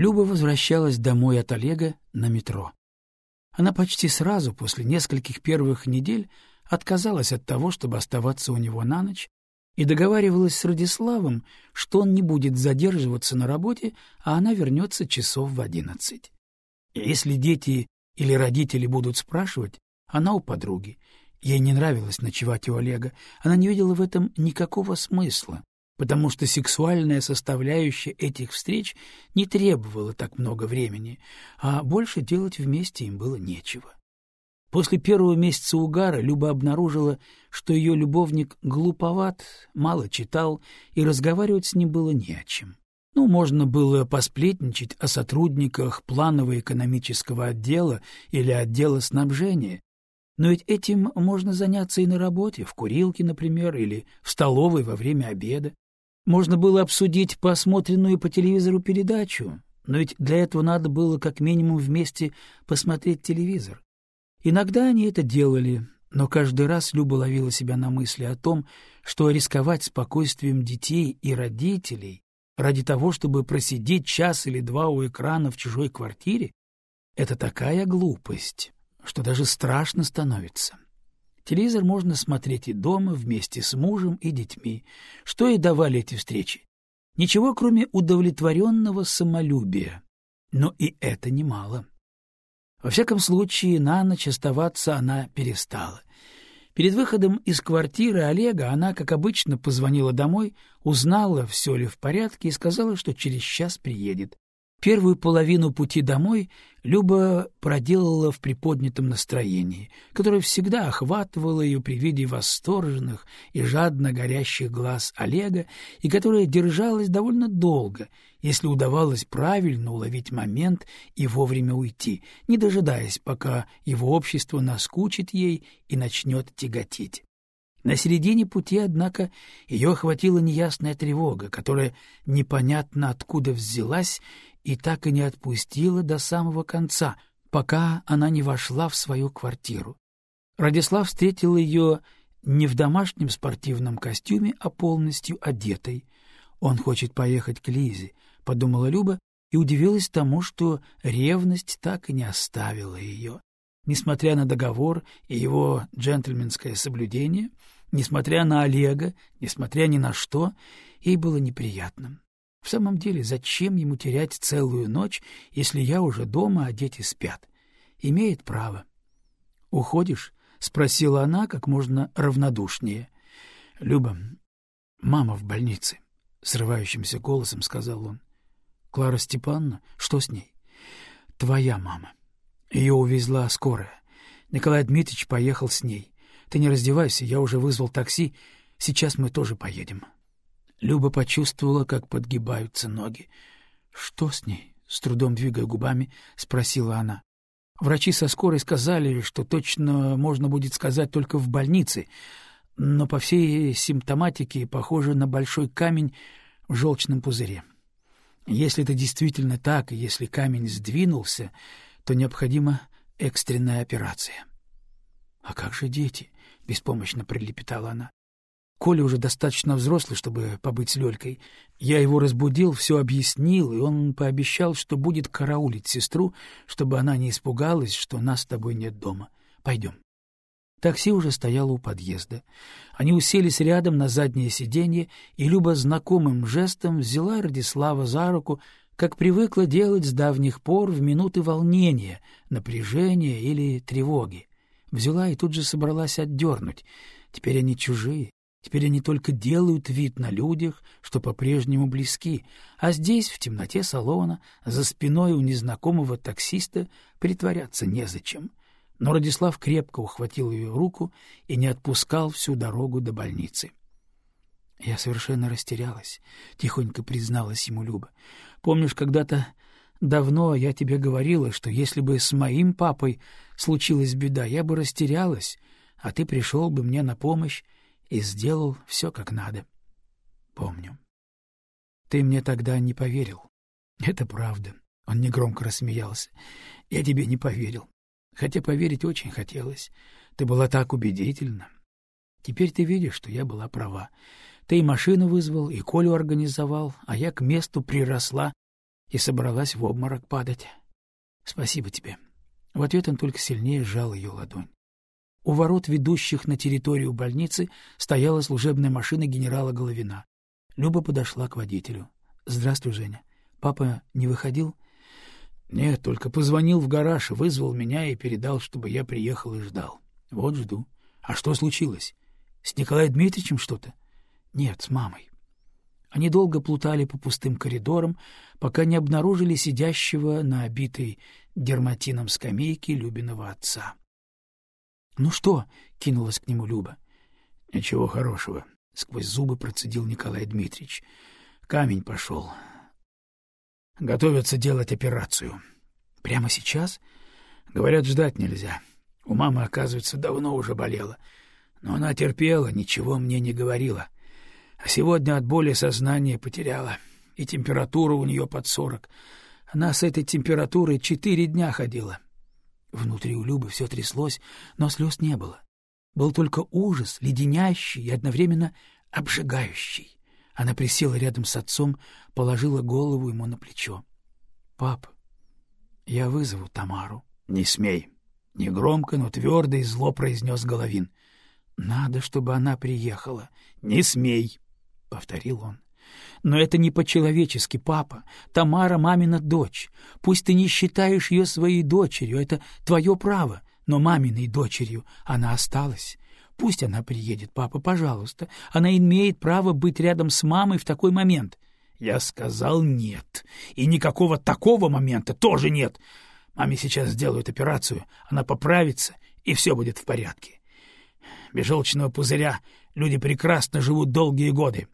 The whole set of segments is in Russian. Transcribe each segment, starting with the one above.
Люба возвращалась домой от Олега на метро. Она почти сразу, после нескольких первых недель, отказалась от того, чтобы оставаться у него на ночь, и договаривалась с Радиславом, что он не будет задерживаться на работе, а она вернется часов в одиннадцать. Если дети или родители будут спрашивать, она у подруги. Ей не нравилось ночевать у Олега, она не видела в этом никакого смысла потому что сексуальная составляющая этих встреч не требовала так много времени, а больше делать вместе им было нечего. После первого месяца угара Люба обнаружила, что ее любовник глуповат, мало читал, и разговаривать с ним было не о чем. Ну, можно было посплетничать о сотрудниках планового экономического отдела или отдела снабжения, но ведь этим можно заняться и на работе, в курилке, например, или в столовой во время обеда. Можно было обсудить посмотренную по телевизору передачу, но ведь для этого надо было как минимум вместе посмотреть телевизор. Иногда они это делали, но каждый раз Люба ловила себя на мысли о том, что рисковать спокойствием детей и родителей ради того, чтобы просидеть час или два у экрана в чужой квартире, это такая глупость, что даже страшно становится. Телевизор можно смотреть и дома, вместе с мужем и детьми. Что и давали эти встречи? Ничего, кроме удовлетворенного самолюбия. Но и это немало. Во всяком случае, на ночь оставаться она перестала. Перед выходом из квартиры Олега она, как обычно, позвонила домой, узнала, все ли в порядке, и сказала, что через час приедет. Первую половину пути домой Люба проделала в приподнятом настроении, которое всегда охватывало ее при виде восторженных и жадно горящих глаз Олега и которое держалось довольно долго, если удавалось правильно уловить момент и вовремя уйти, не дожидаясь, пока его общество наскучит ей и начнет тяготить. На середине пути, однако, ее охватила неясная тревога, которая непонятно откуда взялась и так и не отпустила до самого конца, пока она не вошла в свою квартиру. Радислав встретил ее не в домашнем спортивном костюме, а полностью одетой. «Он хочет поехать к Лизе», — подумала Люба и удивилась тому, что ревность так и не оставила ее. Несмотря на договор и его джентльменское соблюдение, несмотря на Олега, несмотря ни на что, ей было неприятно. В самом деле, зачем ему терять целую ночь, если я уже дома, а дети спят? Имеет право. — Уходишь? — спросила она как можно равнодушнее. — Люба, мама в больнице, — срывающимся голосом сказал он. — Клара Степановна? Что с ней? — Твоя мама. Ее увезла скорая. Николай Дмитриевич поехал с ней. Ты не раздевайся, я уже вызвал такси. Сейчас мы тоже поедем. — Люба почувствовала, как подгибаются ноги. — Что с ней? — с трудом двигая губами, спросила она. Врачи со скорой сказали, что точно можно будет сказать только в больнице, но по всей симптоматике похоже на большой камень в желчном пузыре. Если это действительно так, и если камень сдвинулся, то необходима экстренная операция. — А как же дети? — беспомощно прилепетала она. Коля уже достаточно взрослый, чтобы побыть с Лёлькой. Я его разбудил, все объяснил, и он пообещал, что будет караулить сестру, чтобы она не испугалась, что нас с тобой нет дома. Пойдем. Такси уже стояло у подъезда. Они уселись рядом на заднее сиденье, и Люба знакомым жестом взяла Радислава за руку, как привыкла делать с давних пор в минуты волнения, напряжения или тревоги. Взяла и тут же собралась отдернуть. Теперь они чужие, Теперь они только делают вид на людях, что по-прежнему близки, а здесь, в темноте салона, за спиной у незнакомого таксиста, притворяться незачем. Но Радислав крепко ухватил ее руку и не отпускал всю дорогу до больницы. Я совершенно растерялась, — тихонько призналась ему Люба. Помнишь, когда-то давно я тебе говорила, что если бы с моим папой случилась беда, я бы растерялась, а ты пришел бы мне на помощь, и сделал все как надо. Помню. Ты мне тогда не поверил. Это правда. Он негромко рассмеялся. Я тебе не поверил. Хотя поверить очень хотелось. Ты была так убедительна. Теперь ты видишь, что я была права. Ты и машину вызвал, и Колю организовал, а я к месту приросла и собралась в обморок падать. Спасибо тебе. В ответ он только сильнее сжал ее ладонь. У ворот, ведущих на территорию больницы, стояла служебная машина генерала Головина. Люба подошла к водителю. — Здравствуй, Женя. Папа не выходил? — Нет, только позвонил в гараж, вызвал меня и передал, чтобы я приехал и ждал. Вот жду. А что случилось? С Николаем Дмитриевичем что-то? — Нет, с мамой. Они долго плутали по пустым коридорам, пока не обнаружили сидящего на обитой дерматином скамейке Любиного отца. — Ну что? — кинулась к нему Люба. — Ничего хорошего, — сквозь зубы процедил Николай Дмитриевич. — Камень пошел. Готовятся делать операцию. — Прямо сейчас? — Говорят, ждать нельзя. У мамы, оказывается, давно уже болела. Но она терпела, ничего мне не говорила. А сегодня от боли сознание потеряла, и температура у нее под сорок. Она с этой температурой четыре дня ходила. Внутри у Любы все тряслось, но слез не было. Был только ужас, леденящий и одновременно обжигающий. Она присела рядом с отцом, положила голову ему на плечо. — Пап, я вызову Тамару. — Не смей. Негромко, но твердо и зло произнес Головин. — Надо, чтобы она приехала. — Не смей, — повторил он. Но это не по-человечески, папа. Тамара — мамина дочь. Пусть ты не считаешь ее своей дочерью, это твое право, но маминой дочерью она осталась. Пусть она приедет, папа, пожалуйста. Она имеет право быть рядом с мамой в такой момент. Я сказал нет. И никакого такого момента тоже нет. Маме сейчас сделают операцию, она поправится, и все будет в порядке. Без желчного пузыря люди прекрасно живут долгие годы.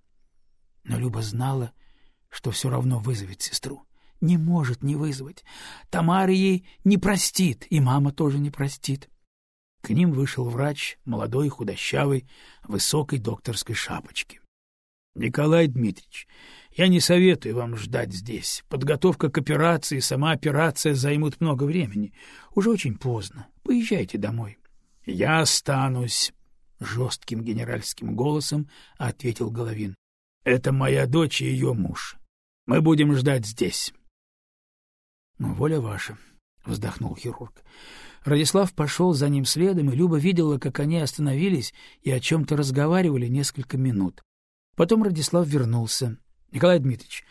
Но Люба знала, что все равно вызовет сестру. Не может не вызвать. Тамара ей не простит, и мама тоже не простит. К ним вышел врач, молодой, худощавый, высокой докторской шапочки. — Николай Дмитриевич, я не советую вам ждать здесь. Подготовка к операции, сама операция займут много времени. Уже очень поздно. Поезжайте домой. — Я останусь, — жестким генеральским голосом ответил Головин. Это моя дочь и ее муж. Мы будем ждать здесь. — Ну, воля ваша, — вздохнул хирург. Радислав пошел за ним следом, и Люба видела, как они остановились и о чем-то разговаривали несколько минут. Потом Радислав вернулся. — Николай Дмитриевич,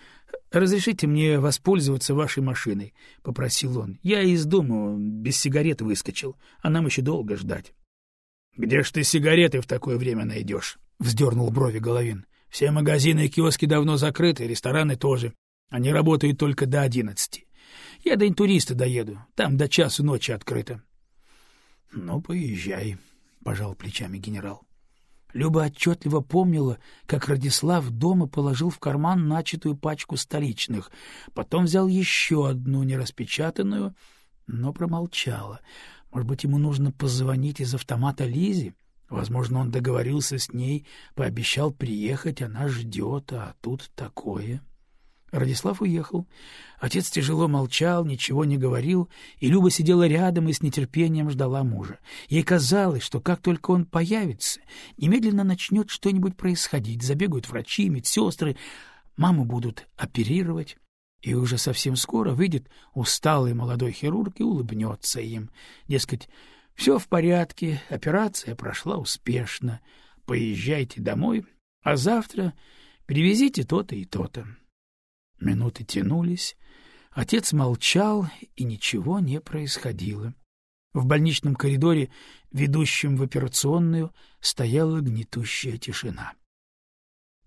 разрешите мне воспользоваться вашей машиной, — попросил он. — Я из дома без сигарет выскочил, а нам еще долго ждать. — Где ж ты сигареты в такое время найдешь? — вздернул брови Головин. Все магазины и киоски давно закрыты, рестораны тоже. Они работают только до одиннадцати. Я до интуриста доеду, там до часу ночи открыто. — Ну, поезжай, — пожал плечами генерал. Люба отчетливо помнила, как Радислав дома положил в карман начатую пачку столичных, потом взял еще одну нераспечатанную, но промолчала. Может быть, ему нужно позвонить из автомата Лизе? Возможно, он договорился с ней, пообещал приехать, она ждет, а тут такое. Радислав уехал. Отец тяжело молчал, ничего не говорил, и Люба сидела рядом и с нетерпением ждала мужа. Ей казалось, что как только он появится, немедленно начнет что-нибудь происходить. Забегают врачи, медсестры, маму будут оперировать. И уже совсем скоро выйдет усталый молодой хирург и улыбнется им. Дескать, все в порядке, операция прошла успешно. Поезжайте домой, а завтра привезите то-то и то-то. Минуты тянулись, отец молчал, и ничего не происходило. В больничном коридоре, ведущем в операционную, стояла гнетущая тишина.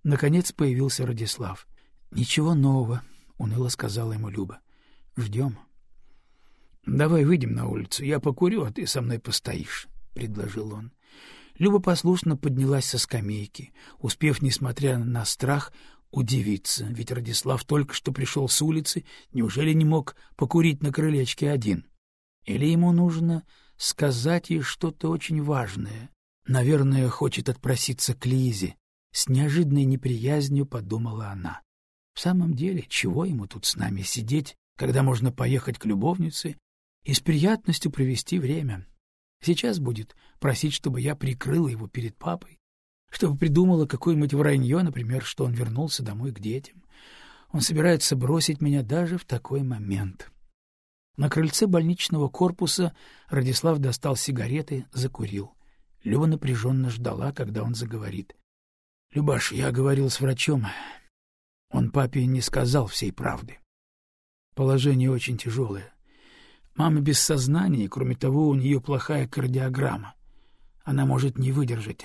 Наконец появился Радислав. — Ничего нового, — уныло сказала ему Люба. — Ждем. Давай выйдем на улицу, я покурю, а ты со мной постоишь, — предложил он. Люба послушно поднялась со скамейки, успев, несмотря на страх, удивиться, ведь Радислав только что пришел с улицы, неужели не мог покурить на крылечке один? Или ему нужно сказать ей что-то очень важное? Наверное, хочет отпроситься к Лизе. С неожиданной неприязнью подумала она. В самом деле, чего ему тут с нами сидеть, когда можно поехать к любовнице и с приятностью провести время. Сейчас будет просить, чтобы я прикрыла его перед папой, чтобы придумала какое-нибудь вранье, например, что он вернулся домой к детям. Он собирается бросить меня даже в такой момент. На крыльце больничного корпуса Радислав достал сигареты, закурил. Люба напряженно ждала, когда он заговорит. — Любаш, я говорил с врачом. Он папе не сказал всей правды. Положение очень тяжелое. Мама без сознания, и, кроме того, у нее плохая кардиограмма. Она может не выдержать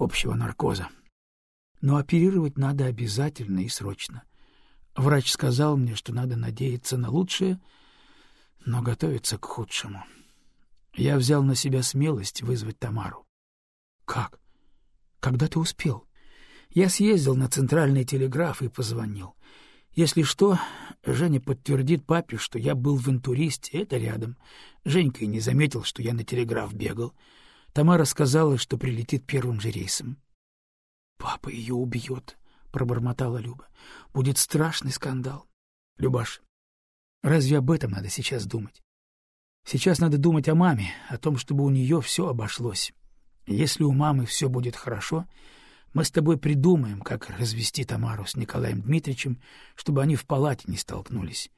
общего наркоза. Но оперировать надо обязательно и срочно. Врач сказал мне, что надо надеяться на лучшее, но готовиться к худшему. Я взял на себя смелость вызвать Тамару. — Как? Когда ты успел? Я съездил на центральный телеграф и позвонил. Если что, Женя подтвердит папе, что я был в интуристе, это рядом. Женька и не заметил, что я на телеграф бегал. Тамара сказала, что прилетит первым же рейсом. — Папа ее убьет, — пробормотала Люба. — Будет страшный скандал. — Любаш, разве об этом надо сейчас думать? Сейчас надо думать о маме, о том, чтобы у нее все обошлось. Если у мамы все будет хорошо, мы с тобой придумаем, как развести Тамару с Николаем Дмитриевичем, чтобы они в палате не столкнулись.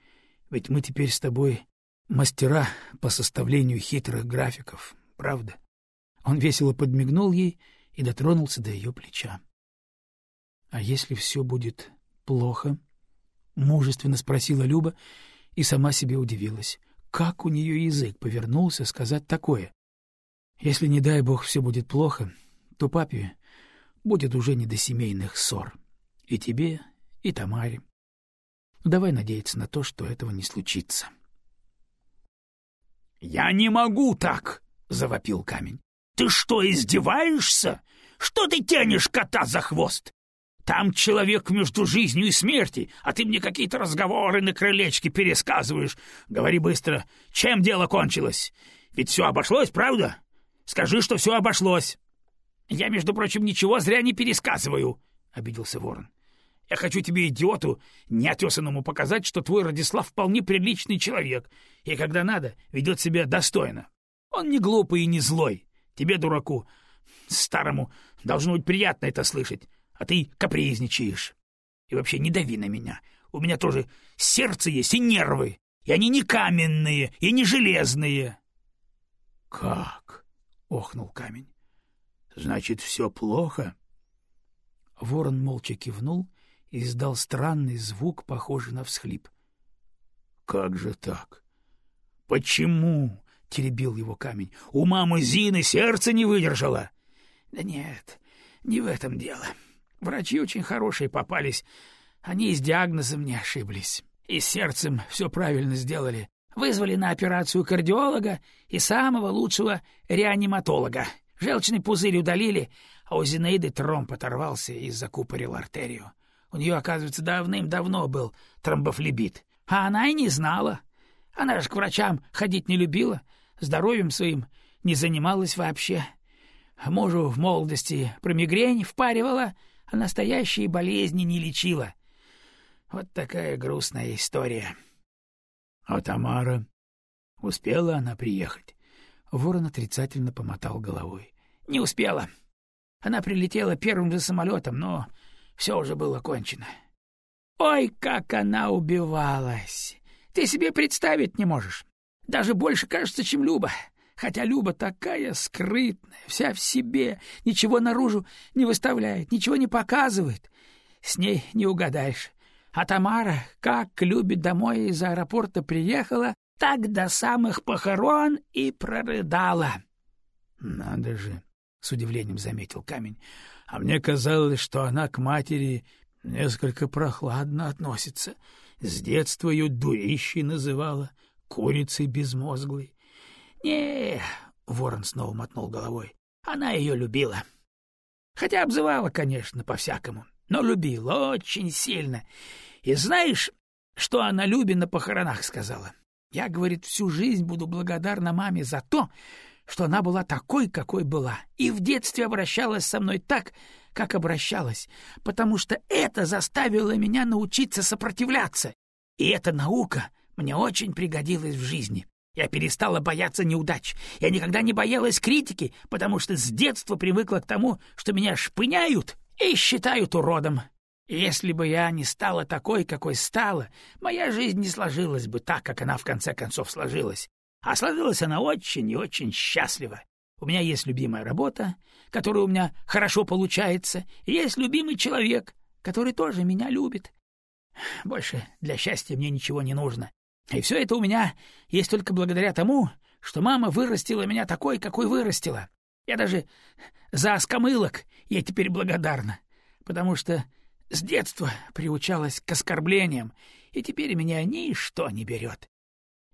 Ведь мы теперь с тобой мастера по составлению хитрых графиков, правда? Он весело подмигнул ей и дотронулся до ее плеча. — А если все будет плохо? — мужественно спросила Люба и сама себе удивилась. Как у нее язык повернулся сказать такое? Если, не дай бог, все будет плохо, то папе будет уже не до семейных ссор. И тебе, и Тамаре. Давай надеяться на то, что этого не случится. — Я не могу так! — завопил камень. — Ты что, издеваешься? Что ты тянешь кота за хвост? Там человек между жизнью и смертью, а ты мне какие-то разговоры на крылечке пересказываешь. Говори быстро, чем дело кончилось? Ведь все обошлось, правда? Скажи, что все обошлось. Я, между прочим, ничего зря не пересказываю, — обиделся ворон. Я хочу тебе, идиоту, неотесанному, показать, что твой Радислав вполне приличный человек, и, когда надо, ведет себя достойно. Он не глупый и не злой. Тебе, дураку, старому, должно быть приятно это слышать а ты капризничаешь. И вообще не дави на меня. У меня тоже сердце есть и нервы, и они не каменные и не железные. — Как? — охнул камень. — Значит, все плохо? Ворон молча кивнул и издал странный звук, похожий на всхлип. — Как же так? — Почему? — теребил его камень. — У мамы Зины сердце не выдержало. — Да нет, не в этом дело. — Врачи очень хорошие попались. Они с диагнозом не ошиблись. И с сердцем все правильно сделали. Вызвали на операцию кардиолога и самого лучшего реаниматолога. Желчный пузырь удалили, а у Зинаиды тромб оторвался и закупорил артерию. У нее, оказывается, давным-давно был тромбофлебит. А она и не знала. Она же к врачам ходить не любила, здоровьем своим не занималась вообще. Мужу в молодости про мигрень впаривала — а настоящие болезни не лечила. Вот такая грустная история. А Тамара? Успела она приехать? Ворон отрицательно помотал головой. Не успела. Она прилетела первым же самолетом, но все уже было кончено. Ой, как она убивалась! Ты себе представить не можешь. Даже больше, кажется, чем Люба хотя Люба такая скрытная, вся в себе, ничего наружу не выставляет, ничего не показывает. С ней не угадаешь. А Тамара, как любит домой из аэропорта приехала, так до самых похорон и прорыдала. — Надо же, — с удивлением заметил камень, — а мне казалось, что она к матери несколько прохладно относится. С детства ее дурищей называла, курицей безмозглой. Не, Ворон снова мотнул головой. Она ее любила. Хотя обзывала, конечно, по-всякому, но любила очень сильно. И знаешь, что она Любе на похоронах сказала? Я, говорит, всю жизнь буду благодарна маме за то, что она была такой, какой была, и в детстве обращалась со мной так, как обращалась, потому что это заставило меня научиться сопротивляться, и эта наука мне очень пригодилась в жизни. Я перестала бояться неудач. Я никогда не боялась критики, потому что с детства привыкла к тому, что меня шпыняют и считают уродом. Если бы я не стала такой, какой стала, моя жизнь не сложилась бы так, как она в конце концов сложилась. А сложилась она очень и очень счастливо. У меня есть любимая работа, которая у меня хорошо получается, и есть любимый человек, который тоже меня любит. Больше для счастья мне ничего не нужно. И все это у меня есть только благодаря тому, что мама вырастила меня такой, какой вырастила. Я даже за оскомылок ей теперь благодарна, потому что с детства приучалась к оскорблениям, и теперь меня ничто не берет.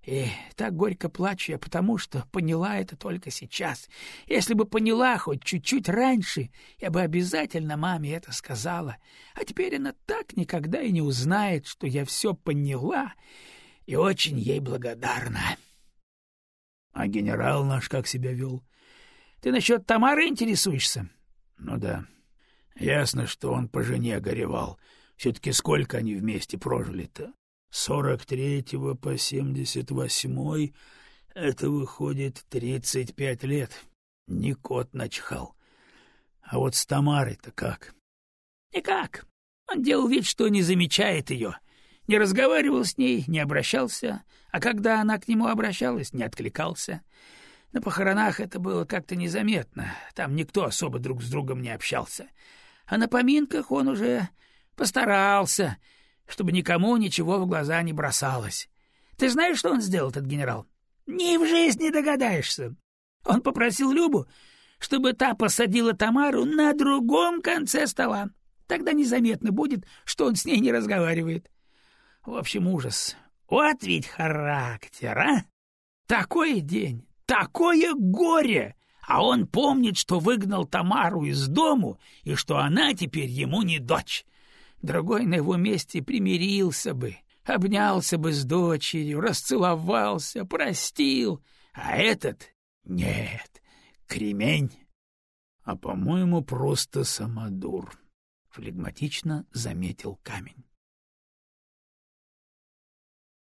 И так горько плачу я потому, что поняла это только сейчас. Если бы поняла хоть чуть-чуть раньше, я бы обязательно маме это сказала. А теперь она так никогда и не узнает, что я все поняла, и очень ей благодарна. — А генерал наш как себя вел? Ты насчет Тамары интересуешься? — Ну да. Ясно, что он по жене горевал. Все-таки сколько они вместе прожили-то? Сорок третьего по семьдесят восьмой — это выходит тридцать пять лет. Не кот начхал. А вот с Тамарой-то как? — Никак. Он делал вид, что не замечает ее. Не разговаривал с ней, не обращался, а когда она к нему обращалась, не откликался. На похоронах это было как-то незаметно, там никто особо друг с другом не общался. А на поминках он уже постарался, чтобы никому ничего в глаза не бросалось. Ты знаешь, что он сделал, этот генерал? Ни в жизни догадаешься. Он попросил Любу, чтобы та посадила Тамару на другом конце стола. Тогда незаметно будет, что он с ней не разговаривает. В общем, ужас. Вот ведь характер, а! Такой день, такое горе! А он помнит, что выгнал Тамару из дому и что она теперь ему не дочь. Другой на его месте примирился бы, обнялся бы с дочерью, расцеловался, простил. А этот — нет, кремень. — А, по-моему, просто самодур, — флегматично заметил камень.